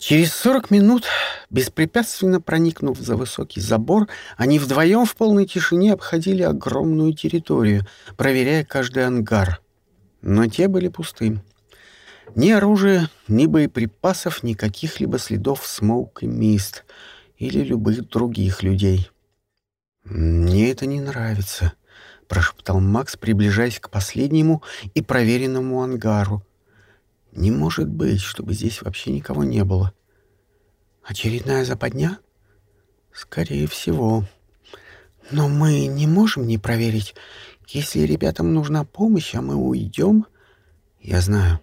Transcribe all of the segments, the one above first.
Через сорок минут, беспрепятственно проникнув за высокий забор, они вдвоем в полной тишине обходили огромную территорию, проверяя каждый ангар. Но те были пустым. Ни оружия, ни боеприпасов, ни каких-либо следов Смоук и Мист или любых других людей. «Мне это не нравится», — прошептал Макс, приближаясь к последнему и проверенному ангару, не может быть, чтобы здесь вообще никого не было. Очередная западня? Скорее всего. Но мы не можем не проверить. Если ребятам нужна помощь, а мы уйдем... Я знаю.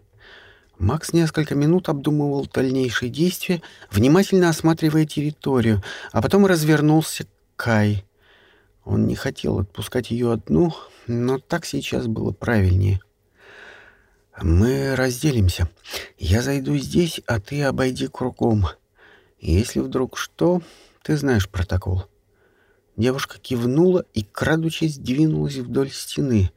Макс несколько минут обдумывал дальнейшие действия, внимательно осматривая территорию, а потом развернулся к Кай. Он не хотел отпускать ее одну, но так сейчас было правильнее. Мы разделимся. Я зайду здесь, а ты обойди кругом. Если вдруг что, ты знаешь протокол. Девушка кивнула и, крадучись, двинулась вдоль стены.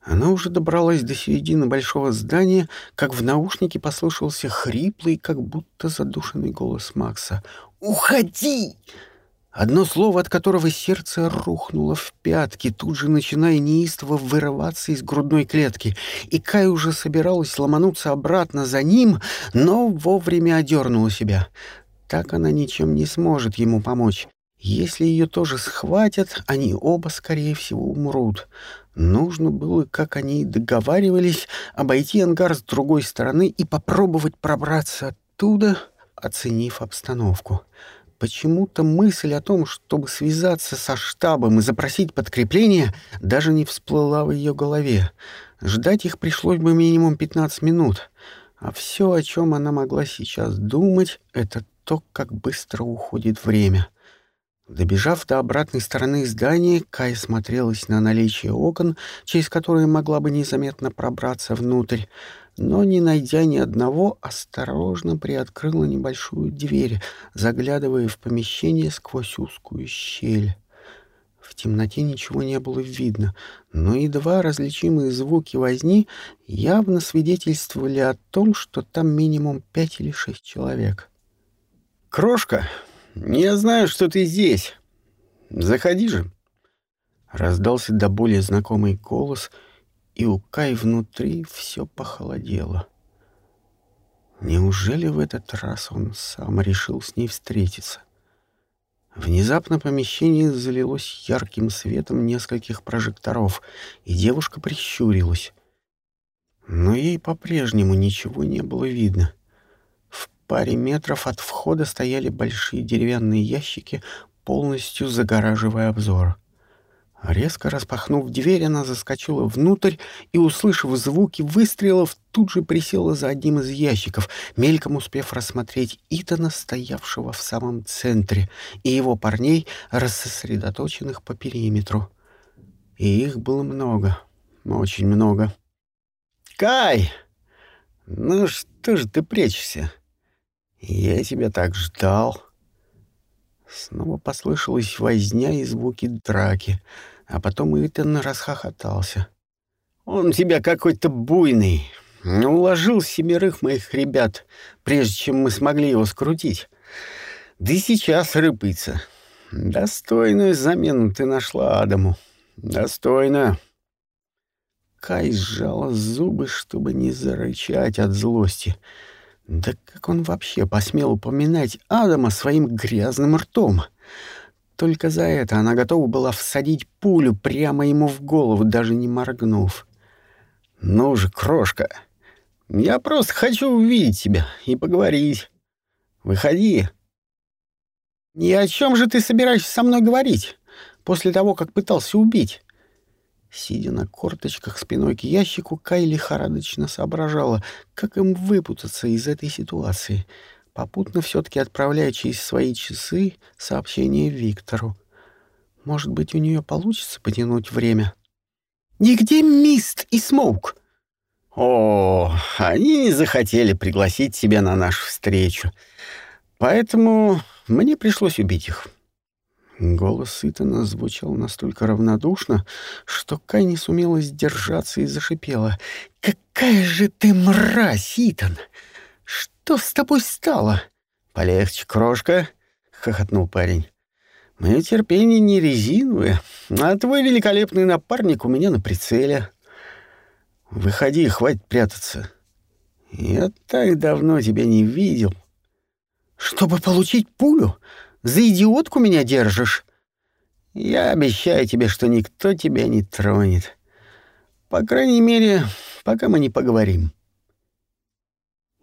Она уже добралась до середины большого здания, как в наушнике послышался хриплый, как будто задушенный голос Макса. «Уходи!» Одно слово, от которого сердце рухнуло в пятки, тут же начиная неистово вырываться из грудной клетки. И Кай уже собиралась ломануться обратно за ним, но вовремя одернула себя. Так она ничем не сможет ему помочь. Если ее тоже схватят, они оба, скорее всего, умрут. Нужно было, как они и договаривались, обойти ангар с другой стороны и попробовать пробраться оттуда, оценив обстановку. Почему-то мысль о том, чтобы связаться со штабом и запросить подкрепление, даже не всплыла в ее голове. Ждать их пришлось бы минимум 15 минут. А все, о чем она могла сейчас думать, это то, как быстро уходит время. Добежав до обратной стороны здания, Кай смотрелась на наличие окон, через которые могла бы незаметно пробраться внутрь но, не найдя ни одного, осторожно приоткрыла небольшую дверь, заглядывая в помещение сквозь узкую щель. В темноте ничего не было видно, но едва различимые звуки возни явно свидетельствовали о том, что там минимум пять или шесть человек. «Крошка, я знаю, что ты здесь. Заходи же!» Раздался до более знакомый голос — и у Кай внутри все похолодело. Неужели в этот раз он сам решил с ней встретиться? Внезапно помещение залилось ярким светом нескольких прожекторов, и девушка прищурилась. Но ей по-прежнему ничего не было видно. В паре метров от входа стояли большие деревянные ящики, полностью загораживая обзор. Резко распахнув дверь, она заскочила внутрь и, услышав звуки выстрелов, тут же присела за одним из ящиков, мельком успев рассмотреть Итана, стоявшего в самом центре, и его парней, рассосредоточенных по периметру. И их было много, очень много. «Кай! Ну что же ты прячешься? Я тебя так ждал!» Снова послышалась возня и звуки драки, а потом Итан расхохотался. «Он у тебя какой-то буйный. Уложил семерых моих ребят, прежде чем мы смогли его скрутить. Да и сейчас рыпается. Достойную замену ты нашла Адаму. Достойно». Кай сжала зубы, чтобы не зарычать от злости — да как он вообще посмел упоминать Адама своим грязным ртом? Только за это она готова была всадить пулю прямо ему в голову, даже не моргнув. «Ну же, крошка, я просто хочу увидеть тебя и поговорить. Выходи». «И о чем же ты собираешься со мной говорить после того, как пытался убить?» Сидя на корточках спиной к ящику, Кай лихорадочно соображала, как им выпутаться из этой ситуации, попутно все-таки отправляя через свои часы сообщение Виктору. Может быть, у нее получится потянуть время? «Нигде Мист и Смоук!» «О, они не захотели пригласить тебя на нашу встречу, поэтому мне пришлось убить их». Голос Итана звучал настолько равнодушно, что Кай не сумела сдержаться и зашипела. «Какая же ты мразь, Итан! Что с тобой стало? «Полегче, крошка!» — хохотнул парень. «Мое терпение не резиновое, а твой великолепный напарник у меня на прицеле. Выходи, хватит прятаться. Я так давно тебя не видел». «Чтобы получить пулю? За идиотку меня держишь?» «Я обещаю тебе, что никто тебя не тронет. По крайней мере, пока мы не поговорим».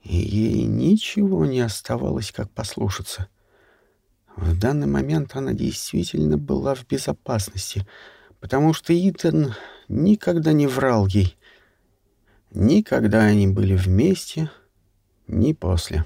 И ей ничего не оставалось, как послушаться. В данный момент она действительно была в безопасности, потому что Итан никогда не врал ей. Никогда они были вместе, ни после.